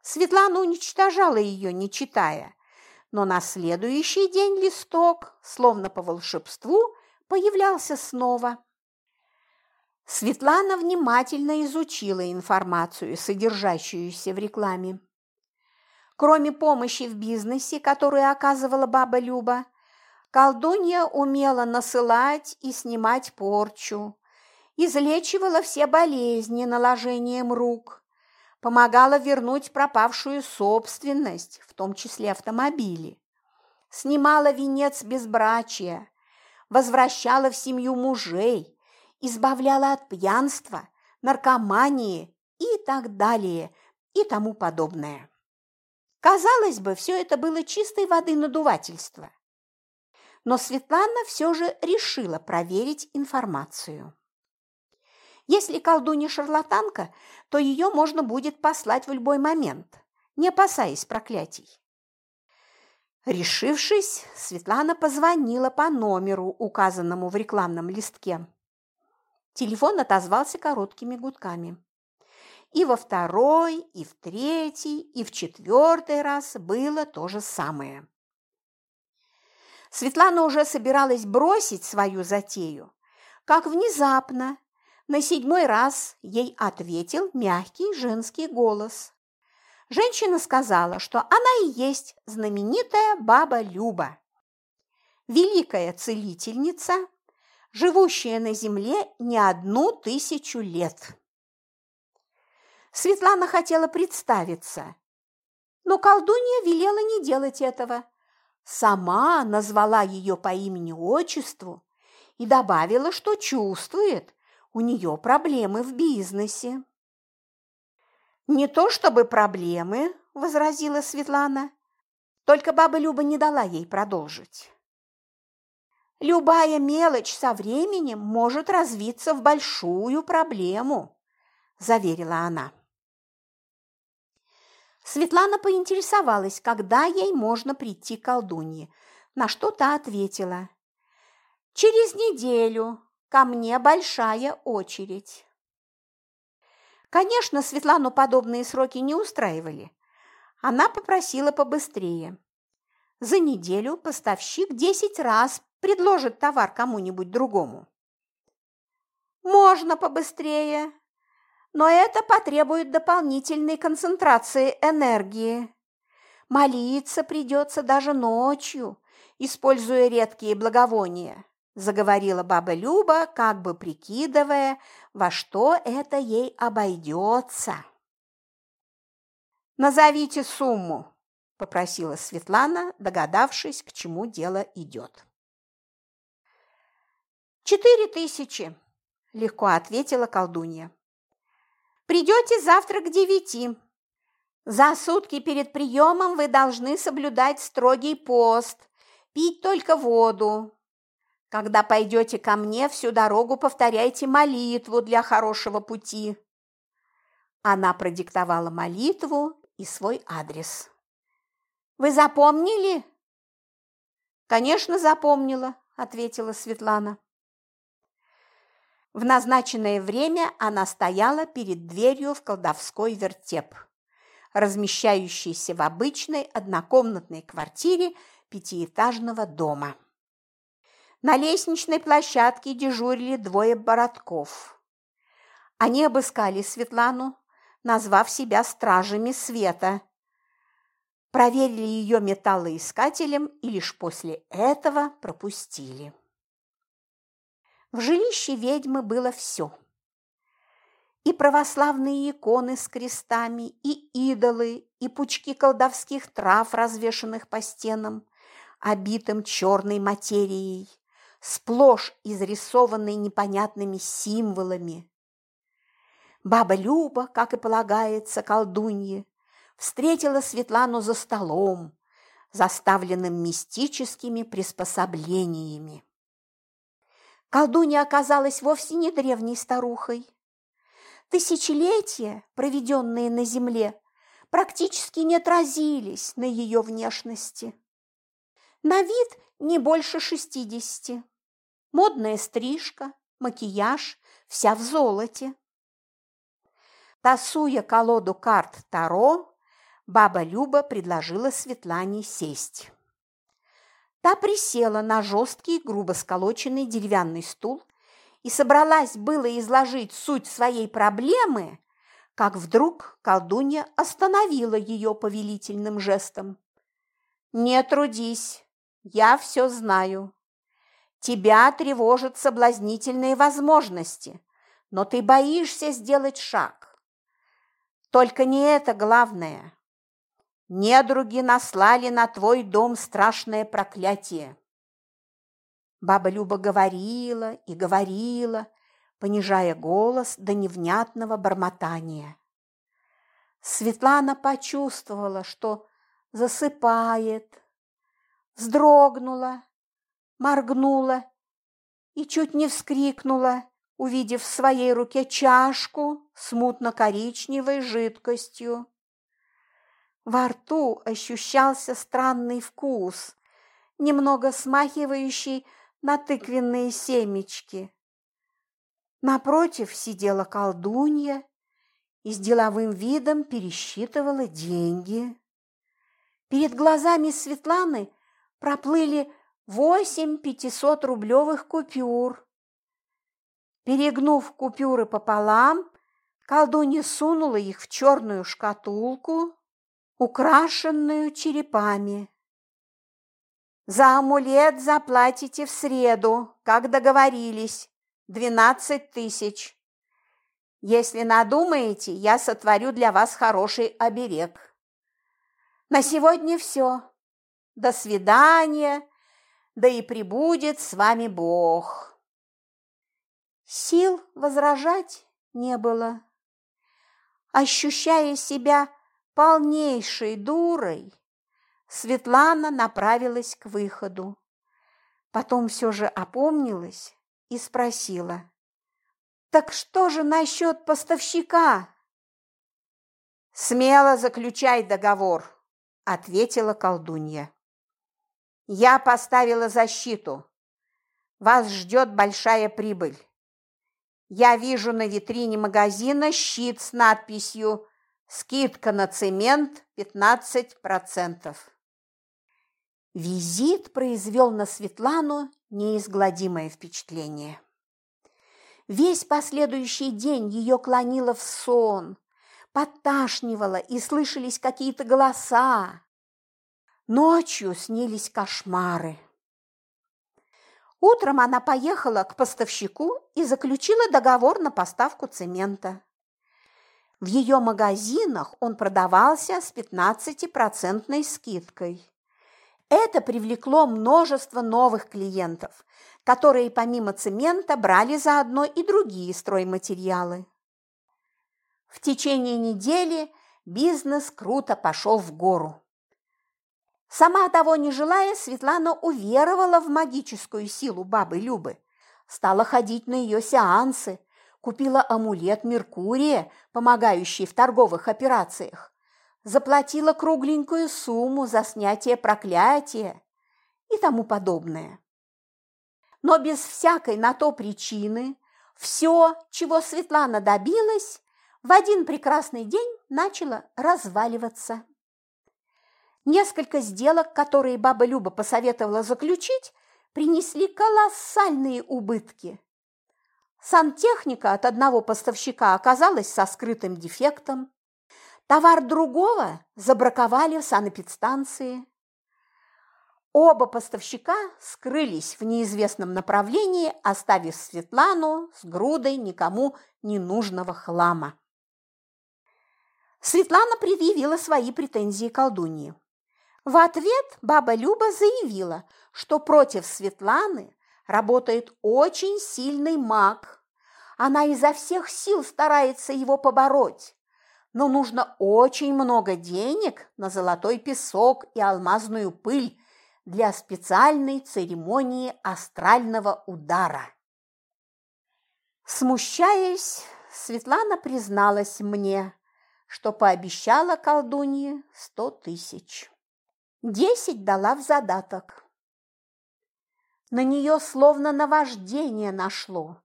Светлана уничтожала ее, не читая, но на следующий день листок, словно по волшебству, появлялся снова. Светлана внимательно изучила информацию, содержащуюся в рекламе. Кроме помощи в бизнесе, которую оказывала баба Люба, колдунья умела насылать и снимать порчу, излечивала все болезни наложением рук, помогала вернуть пропавшую собственность, в том числе автомобили, снимала венец безбрачия, возвращала в семью мужей, избавляла от пьянства, наркомании и так далее и тому подобное. Казалось бы, все это было чистой воды надувательство. Но Светлана все же решила проверить информацию. Если колдунья шарлатанка, то ее можно будет послать в любой момент, не опасаясь проклятий. Решившись, Светлана позвонила по номеру, указанному в рекламном листке. Телефон отозвался короткими гудками. И во второй, и в третий, и в четвертый раз было то же самое. Светлана уже собиралась бросить свою затею, как внезапно на седьмой раз ей ответил мягкий женский голос. Женщина сказала, что она и есть знаменитая баба Люба, великая целительница, живущая на земле не одну тысячу лет. Светлана хотела представиться, но колдунья велела не делать этого. Сама назвала ее по имени-отчеству и добавила, что чувствует, у нее проблемы в бизнесе. «Не то чтобы проблемы», – возразила Светлана, только баба Люба не дала ей продолжить. Любая мелочь со временем может развиться в большую проблему, заверила она. Светлана поинтересовалась, когда ей можно прийти к колдунье, на что та ответила. «Через неделю. Ко мне большая очередь». Конечно, Светлану подобные сроки не устраивали. Она попросила побыстрее. За неделю поставщик десять раз предложит товар кому-нибудь другому. Можно побыстрее, но это потребует дополнительной концентрации энергии. Молиться придется даже ночью, используя редкие благовония, заговорила баба Люба, как бы прикидывая, во что это ей обойдется. «Назовите сумму», – попросила Светлана, догадавшись, к чему дело идет. «Четыре тысячи», – легко ответила колдунья. «Придете завтра к девяти. За сутки перед приемом вы должны соблюдать строгий пост, пить только воду. Когда пойдете ко мне, всю дорогу повторяйте молитву для хорошего пути». Она продиктовала молитву и свой адрес. «Вы запомнили?» «Конечно, запомнила», – ответила Светлана. В назначенное время она стояла перед дверью в колдовской вертеп, размещающейся в обычной однокомнатной квартире пятиэтажного дома. На лестничной площадке дежурили двое бородков. Они обыскали Светлану, назвав себя стражами света. Проверили ее металлоискателем и лишь после этого пропустили. В жилище ведьмы было все. И православные иконы с крестами, и идолы, и пучки колдовских трав, развешанных по стенам, обитым черной материей, сплошь изрисованной непонятными символами. Баба Люба, как и полагается колдунье, встретила Светлану за столом, заставленным мистическими приспособлениями. Колдунья оказалась вовсе не древней старухой. Тысячелетия, проведенные на земле, практически не отразились на ее внешности. На вид не больше шестидесяти. Модная стрижка, макияж, вся в золоте. Тасуя колоду карт Таро, баба Люба предложила Светлане сесть. Та присела на жесткий, грубо сколоченный деревянный стул и собралась было изложить суть своей проблемы, как вдруг колдунья остановила ее повелительным жестом. «Не трудись, я все знаю. Тебя тревожат соблазнительные возможности, но ты боишься сделать шаг. Только не это главное. Недруги наслали на твой дом страшное проклятие. Баба Люба говорила и говорила, понижая голос до невнятного бормотания. Светлана почувствовала, что засыпает, вздрогнула, моргнула и чуть не вскрикнула, увидев в своей руке чашку с мутно-коричневой жидкостью. Во рту ощущался странный вкус, немного смахивающий на тыквенные семечки. Напротив сидела колдунья и с деловым видом пересчитывала деньги. Перед глазами Светланы проплыли восемь пятисотрублевых купюр. Перегнув купюры пополам, колдунья сунула их в черную шкатулку, украшенную черепами. За амулет заплатите в среду, как договорились, двенадцать тысяч. Если надумаете, я сотворю для вас хороший оберег. На сегодня все. До свидания, да и прибудет с вами Бог. Сил возражать не было. Ощущая себя полнейшей дурой, Светлана направилась к выходу. Потом все же опомнилась и спросила. «Так что же насчет поставщика?» «Смело заключай договор», – ответила колдунья. «Я поставила защиту. Вас ждет большая прибыль. Я вижу на витрине магазина щит с надписью Скидка на цемент 15%. Визит произвел на Светлану неизгладимое впечатление. Весь последующий день ее клонило в сон, подташнивало и слышались какие-то голоса. Ночью снились кошмары. Утром она поехала к поставщику и заключила договор на поставку цемента. В ее магазинах он продавался с 15% скидкой. Это привлекло множество новых клиентов, которые помимо цемента брали заодно и другие стройматериалы. В течение недели бизнес круто пошел в гору. Сама того не желая, Светлана уверовала в магическую силу бабы Любы, стала ходить на ее сеансы, купила амулет Меркурия, помогающий в торговых операциях, заплатила кругленькую сумму за снятие проклятия и тому подобное. Но без всякой на то причины все, чего Светлана добилась, в один прекрасный день начало разваливаться. Несколько сделок, которые баба Люба посоветовала заключить, принесли колоссальные убытки. Сантехника от одного поставщика оказалась со скрытым дефектом, товар другого забраковали в санэпидстанции. Оба поставщика скрылись в неизвестном направлении, оставив Светлану с грудой никому не нужного хлама. Светлана предъявила свои претензии колдуньи. В ответ баба Люба заявила, что против Светланы работает очень сильный маг. Она изо всех сил старается его побороть, но нужно очень много денег на золотой песок и алмазную пыль для специальной церемонии астрального удара. Смущаясь, Светлана призналась мне, что пообещала колдунье сто тысяч. Десять дала в задаток. На нее словно наваждение нашло.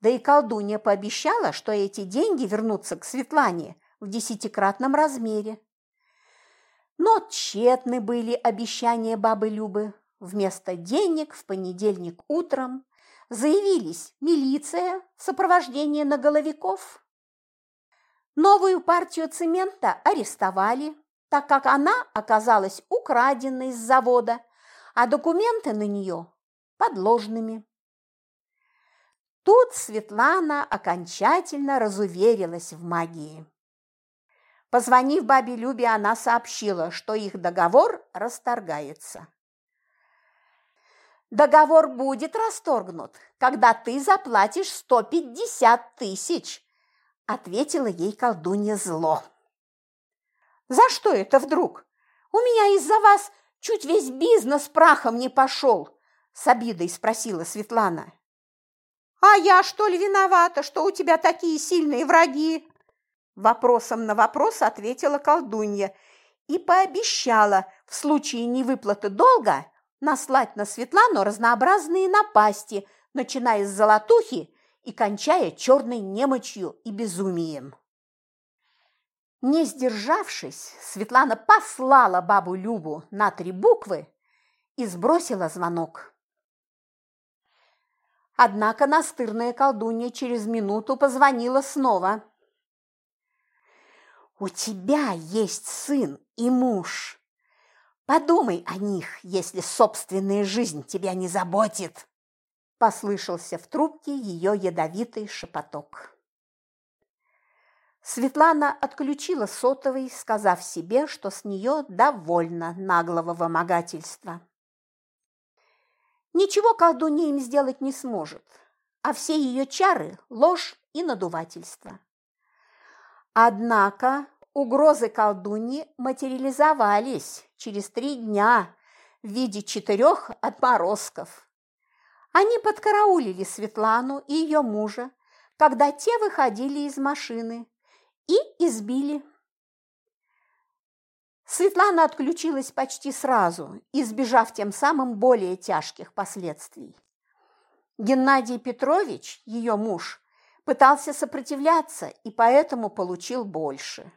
Да и колдунья пообещала, что эти деньги вернутся к Светлане в десятикратном размере. Но тщетны были обещания бабы Любы. Вместо денег в понедельник утром заявились милиция в сопровождении наголовиков. Новую партию цемента арестовали, так как она оказалась украденной с завода, а документы на нее подложными. Тут Светлана окончательно разуверилась в магии. Позвонив бабе Любе, она сообщила, что их договор расторгается. «Договор будет расторгнут, когда ты заплатишь 150 тысяч», ответила ей колдунья зло. За что это вдруг? У меня из-за вас чуть весь бизнес прахом не пошел, с обидой спросила Светлана. А я что ли виновата, что у тебя такие сильные враги? Вопросом на вопрос ответила колдунья и пообещала в случае невыплаты долга наслать на Светлану разнообразные напасти, начиная с золотухи и кончая черной немочью и безумием. Не сдержавшись, Светлана послала бабу Любу на три буквы и сбросила звонок. Однако настырная колдунья через минуту позвонила снова. «У тебя есть сын и муж. Подумай о них, если собственная жизнь тебя не заботит!» Послышался в трубке ее ядовитый шепоток. Светлана отключила сотовый, сказав себе, что с нее довольно наглого вымогательства. Ничего колдунья им сделать не сможет, а все ее чары – ложь и надувательство. Однако угрозы колдуньи материализовались через три дня в виде четырех отморозков. Они подкараулили Светлану и ее мужа, когда те выходили из машины, и избили. Светлана отключилась почти сразу, избежав тем самым более тяжких последствий. Геннадий Петрович, ее муж, пытался сопротивляться и поэтому получил больше.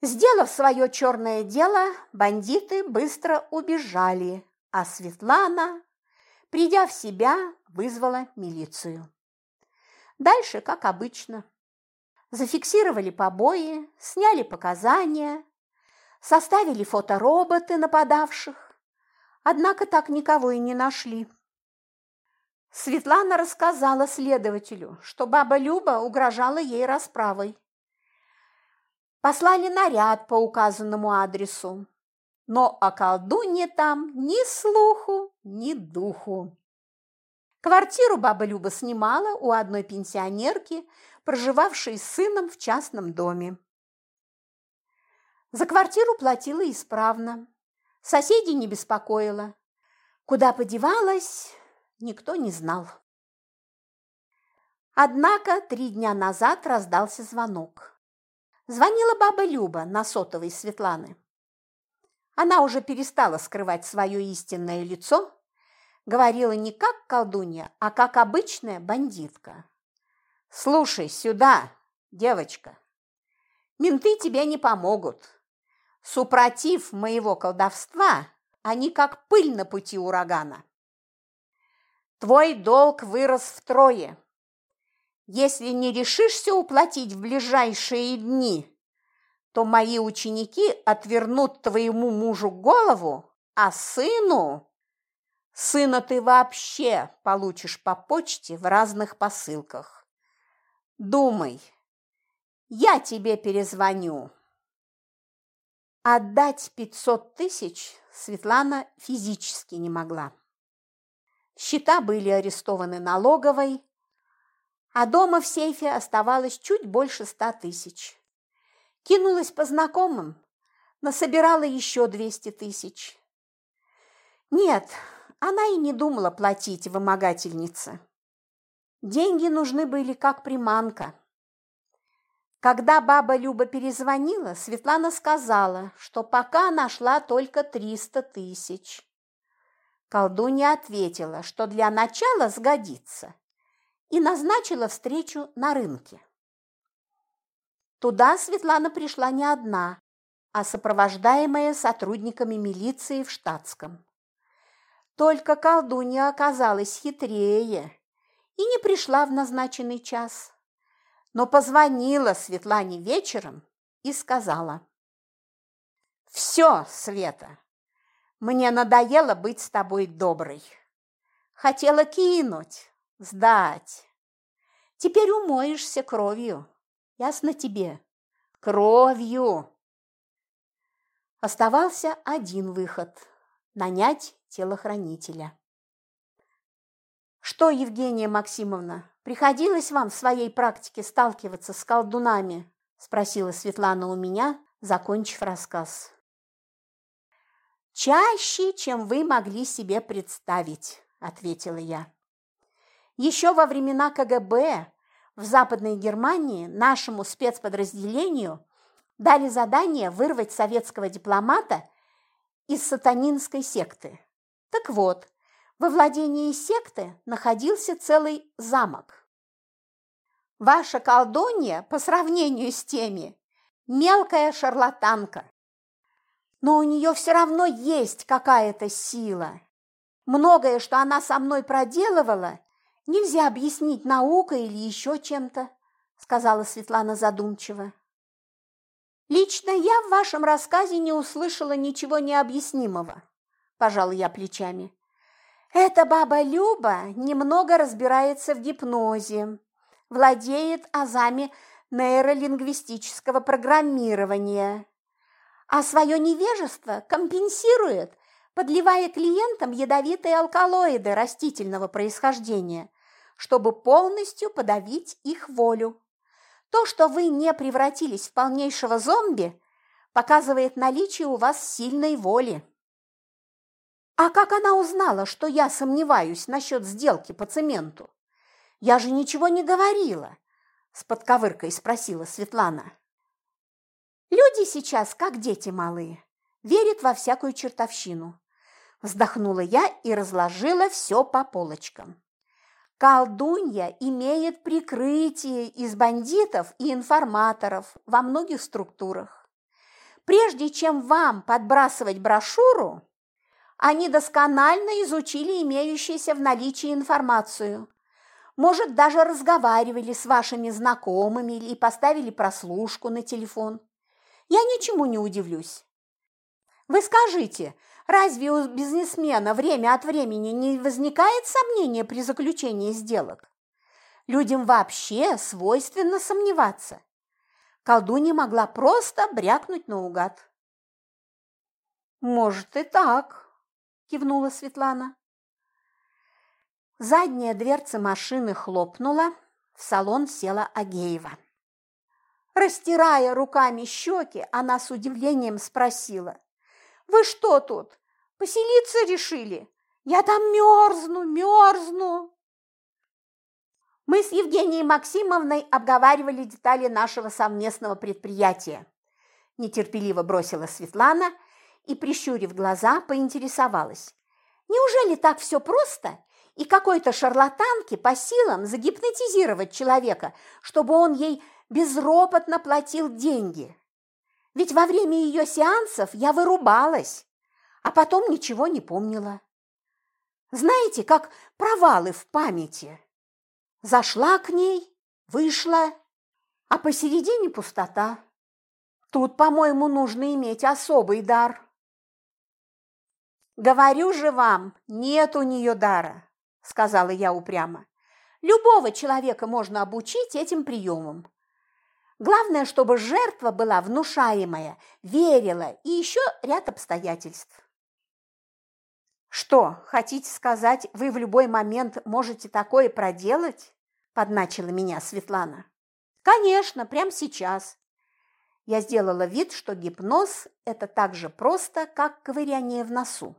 Сделав свое черное дело, бандиты быстро убежали, а Светлана, придя в себя, вызвала милицию. Дальше, как обычно зафиксировали побои, сняли показания, составили фотороботы нападавших, однако так никого и не нашли. Светлана рассказала следователю, что баба Люба угрожала ей расправой. Послали наряд по указанному адресу, но о колдунье там ни слуху, ни духу. Квартиру баба Люба снимала у одной пенсионерки, проживавшей с сыном в частном доме. За квартиру платила исправно. Соседей не беспокоило. Куда подевалась, никто не знал. Однако три дня назад раздался звонок. Звонила баба Люба на сотовой Светланы. Она уже перестала скрывать свое истинное лицо, говорила не как колдунья, а как обычная бандитка. «Слушай сюда, девочка, менты тебе не помогут. Супротив моего колдовства, они как пыль на пути урагана. Твой долг вырос втрое. Если не решишься уплатить в ближайшие дни, то мои ученики отвернут твоему мужу голову, а сыну... Сына ты вообще получишь по почте в разных посылках. Думай, я тебе перезвоню. Отдать пятьсот тысяч Светлана физически не могла. Счета были арестованы налоговой, а дома в сейфе оставалось чуть больше ста тысяч. Кинулась по знакомым, насобирала еще двести тысяч. Нет, она и не думала платить вымогательнице. Деньги нужны были как приманка. Когда баба Люба перезвонила, Светлана сказала, что пока нашла только триста тысяч. Колдунья ответила, что для начала сгодится, и назначила встречу на рынке. Туда Светлана пришла не одна, а сопровождаемая сотрудниками милиции в штатском. Только колдунья оказалась хитрее и не пришла в назначенный час но позвонила Светлане вечером и сказала. «Все, Света, мне надоело быть с тобой доброй. Хотела кинуть, сдать. Теперь умоешься кровью, ясно тебе? Кровью!» Оставался один выход – нанять телохранителя. «Что, Евгения Максимовна, Приходилось вам в своей практике сталкиваться с колдунами?» – спросила Светлана у меня, закончив рассказ. «Чаще, чем вы могли себе представить», – ответила я. «Еще во времена КГБ в Западной Германии нашему спецподразделению дали задание вырвать советского дипломата из сатанинской секты. Так вот, во владении секты находился целый замок. Ваша колдунья по сравнению с теми – мелкая шарлатанка. Но у нее все равно есть какая-то сила. Многое, что она со мной проделывала, нельзя объяснить наукой или еще чем-то, сказала Светлана задумчиво. Лично я в вашем рассказе не услышала ничего необъяснимого, пожала я плечами. Эта баба Люба немного разбирается в гипнозе, владеет азами нейролингвистического программирования, а свое невежество компенсирует, подливая клиентам ядовитые алкалоиды растительного происхождения, чтобы полностью подавить их волю. То, что вы не превратились в полнейшего зомби, показывает наличие у вас сильной воли. А как она узнала, что я сомневаюсь насчет сделки по цементу? Я же ничего не говорила, с подковыркой спросила Светлана. Люди сейчас, как дети малые, верят во всякую чертовщину. Вздохнула я и разложила все по полочкам. Колдунья имеет прикрытие из бандитов и информаторов во многих структурах. Прежде чем вам подбрасывать брошюру, они досконально изучили имеющуюся в наличии информацию. Может, даже разговаривали с вашими знакомыми или поставили прослушку на телефон. Я ничему не удивлюсь. Вы скажите, разве у бизнесмена время от времени не возникает сомнения при заключении сделок? Людям вообще свойственно сомневаться. Колдунья могла просто брякнуть наугад. Может и так, кивнула Светлана. Задняя дверца машины хлопнула, в салон села Агеева. Растирая руками щеки, она с удивлением спросила, Вы что тут, поселиться решили? Я там мерзну, мерзну!» Мы с Евгенией Максимовной обговаривали детали нашего совместного предприятия. Нетерпеливо бросила Светлана и, прищурив глаза, поинтересовалась. Неужели так все просто? И какой-то шарлатанке по силам загипнотизировать человека, чтобы он ей безропотно платил деньги? Ведь во время ее сеансов я вырубалась, а потом ничего не помнила. Знаете, как провалы в памяти. Зашла к ней, вышла, а посередине пустота. Тут, по-моему, нужно иметь особый дар. Говорю же вам, нет у нее дара, сказала я упрямо. Любого человека можно обучить этим приемам. Главное, чтобы жертва была внушаемая, верила и еще ряд обстоятельств. «Что, хотите сказать, вы в любой момент можете такое проделать?» – подначила меня Светлана. «Конечно, прямо сейчас». Я сделала вид, что гипноз – это так же просто, как ковыряние в носу.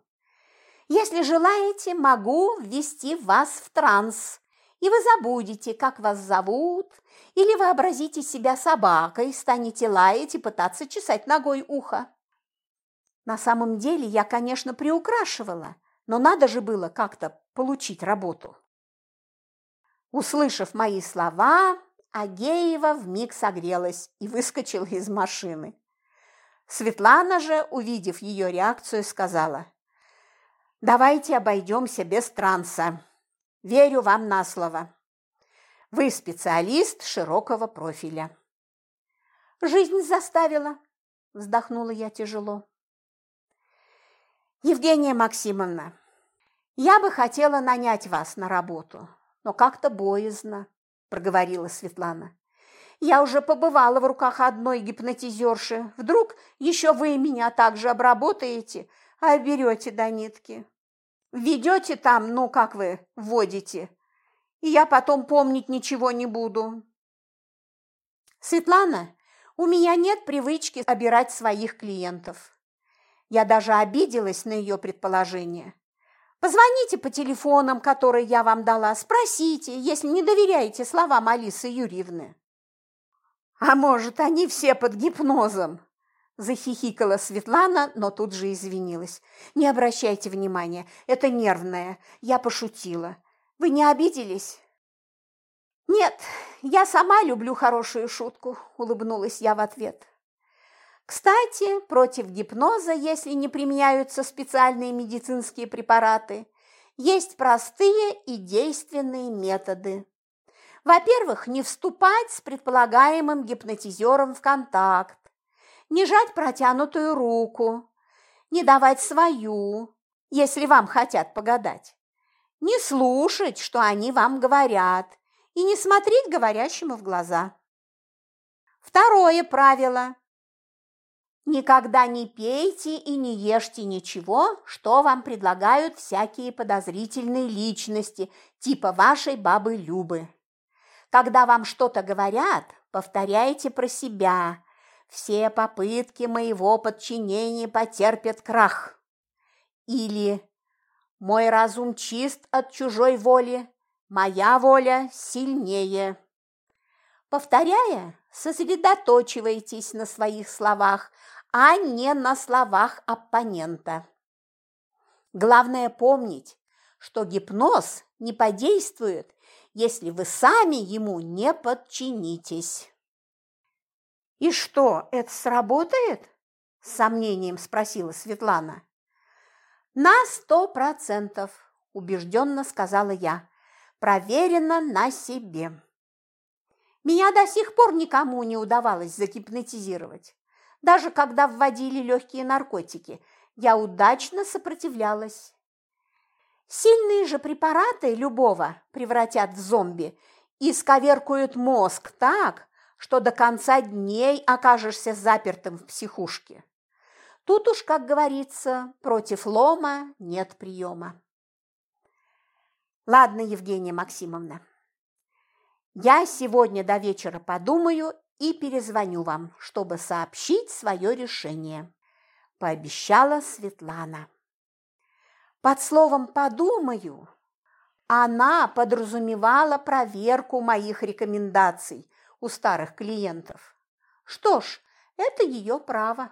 «Если желаете, могу ввести вас в транс, и вы забудете, как вас зовут, или вообразите себя собакой, станете лаять и пытаться чесать ногой ухо». На самом деле я, конечно, приукрашивала – но надо же было как-то получить работу. Услышав мои слова, Агеева вмиг согрелась и выскочила из машины. Светлана же, увидев ее реакцию, сказала, «Давайте обойдемся без транса. Верю вам на слово. Вы специалист широкого профиля». «Жизнь заставила», – вздохнула я тяжело. Евгения Максимовна, я бы хотела нанять вас на работу, но как-то боязно, проговорила Светлана. Я уже побывала в руках одной гипнотизерши. Вдруг еще вы меня также обработаете, а берете до нитки. Ведете там, ну, как вы, вводите, и я потом помнить ничего не буду. Светлана, у меня нет привычки обирать своих клиентов. Я даже обиделась на ее предположение. Позвоните по телефонам, которые я вам дала, спросите, если не доверяете словам Алисы Юрьевны. А может, они все под гипнозом? Захихикала Светлана, но тут же извинилась. Не обращайте внимания, это нервное. Я пошутила. Вы не обиделись? Нет, я сама люблю хорошую шутку, улыбнулась я в ответ. Кстати, против гипноза, если не применяются специальные медицинские препараты, есть простые и действенные методы. Во-первых, не вступать с предполагаемым гипнотизером в контакт, не жать протянутую руку, не давать свою, если вам хотят погадать, не слушать, что они вам говорят, и не смотреть говорящему в глаза. Второе правило Никогда не пейте и не ешьте ничего, что вам предлагают всякие подозрительные личности, типа вашей бабы Любы. Когда вам что-то говорят, повторяйте про себя. Все попытки моего подчинения потерпят крах. Или «Мой разум чист от чужой воли, моя воля сильнее». Повторяя, сосредоточивайтесь на своих словах, а не на словах оппонента. Главное помнить, что гипноз не подействует, если вы сами ему не подчинитесь. «И что, это сработает?» – с сомнением спросила Светлана. «На сто процентов», – убежденно сказала я, – «проверено на себе». Меня до сих пор никому не удавалось загипнотизировать. Даже когда вводили легкие наркотики, я удачно сопротивлялась. Сильные же препараты любого превратят в зомби и сковеркуют мозг так, что до конца дней окажешься запертым в психушке. Тут уж, как говорится, против лома нет приема. Ладно, Евгения Максимовна, я сегодня до вечера подумаю и перезвоню вам, чтобы сообщить свое решение. – пообещала Светлана. Под словом «подумаю» она подразумевала проверку моих рекомендаций у старых клиентов. Что ж, это ее право.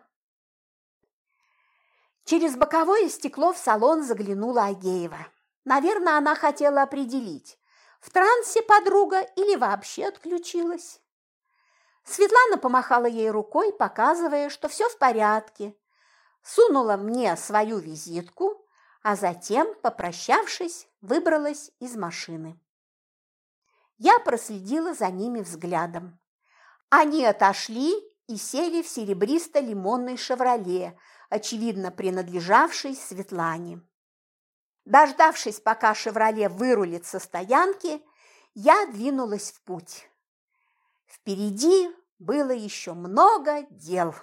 Через боковое стекло в салон заглянула Агеева. Наверное, она хотела определить, в трансе подруга или вообще отключилась. Светлана помахала ей рукой, показывая, что все в порядке, сунула мне свою визитку, а затем, попрощавшись, выбралась из машины. Я проследила за ними взглядом. Они отошли и сели в серебристо-лимонный «Шевроле», очевидно принадлежавший Светлане. Дождавшись, пока «Шевроле» вырулит со стоянки, я двинулась в путь. Впереди было еще много дел.